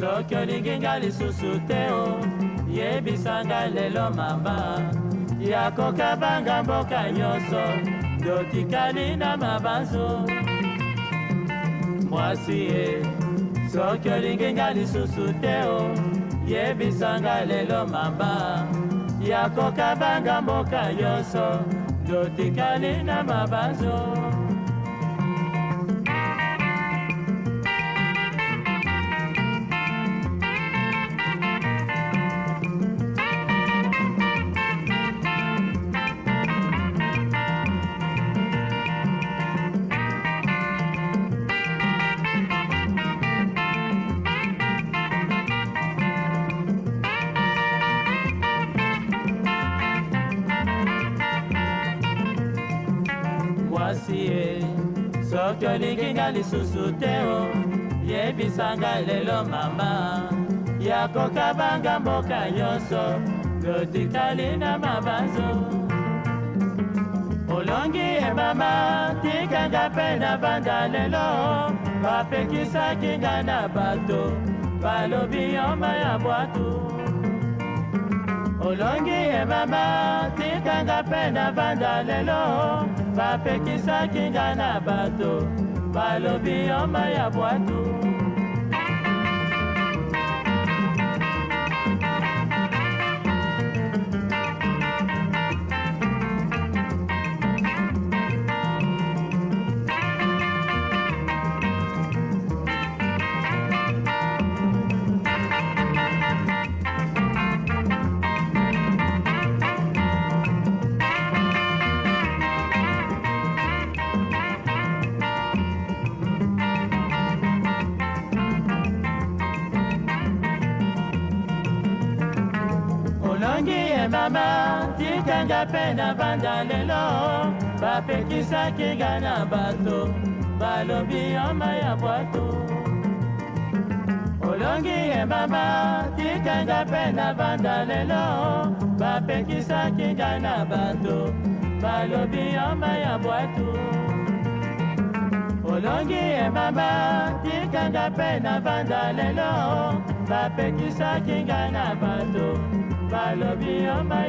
soki olingi nga lisusu te o oh, yebisa ngai lelo mama ya kokabanga mboka nyonso totikali na mabanzo mwasi ye eh, soki olingi nga lisusu te o oh, yebisa ngai lelo mama ya kokabanga mboka nyonso totikali na mabanzo mwasi ye soki olingi nga lisusu te o yebisa nga lelo mama ya kokabanga mboka nyonso lotikali na mabanzo olongi emama tikanga mpe na banda lelo bapekisaki nga na bato balobi yoma ya bwato olongi ye mama tikanga mpe na banda lelo bapekisaki nga na bato balobi yoma ya bwatu olongi ye mama tikanga mpe na banda lelo bapekisaki nga na bato balobi yoma ya bwato olongi ye mama tikanga mpe na banda lelo bapekisaki nga na bato balobi yoma ya bwato olongi ye mama tikanga mpe na banda lelo bapekisaki nga na bato I love you, my